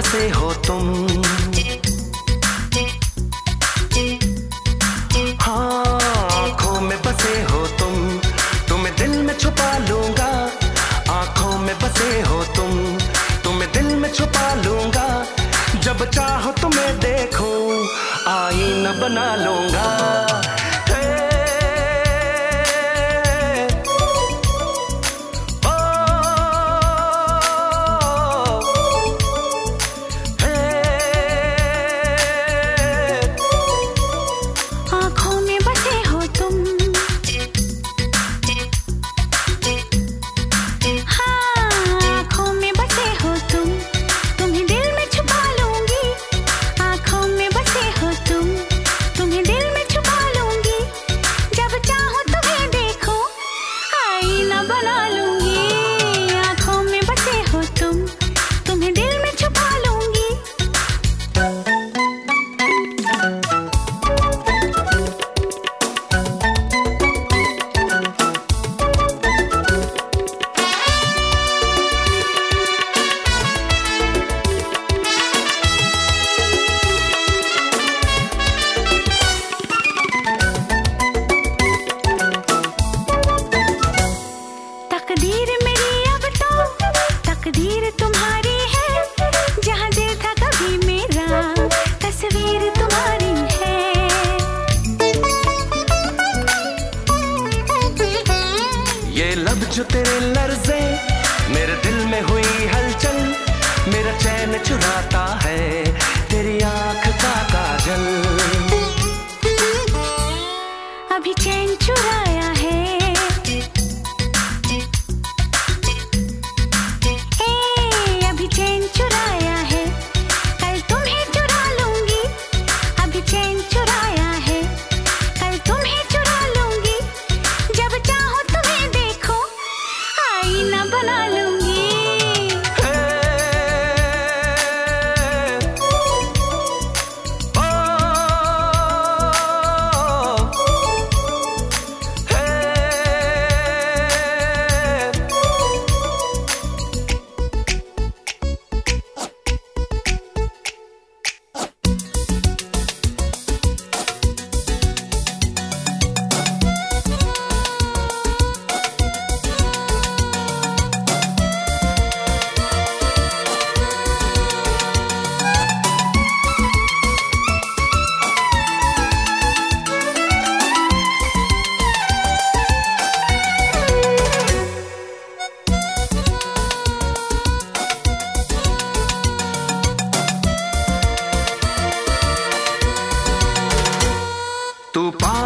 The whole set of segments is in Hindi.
बसे हो तुम। हाँ बसे हो तुम। तुम्हें दिल में छुपा लूँगा। आँखों में हो तुम। तुम्हें दिल में छुपा लूँगा। जब चाहो तुम्हें देखूँ बना लूँगा। लफ्जे मेरे दिल में हुई हलचल, मेरा चैन चुराता है तेरी आँख का काजल। अभी चैन चुरा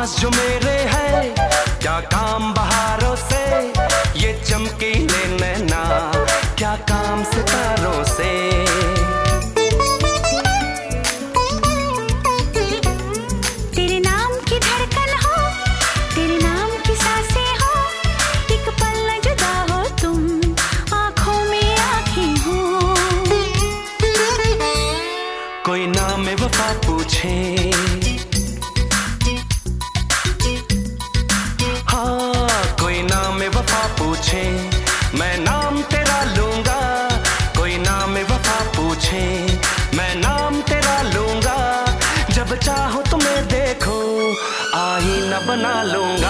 पास जो मेरे है। क्या काम बहारों से? ये चमकीले नैना। क्या काम सितारों से? बना लूंगा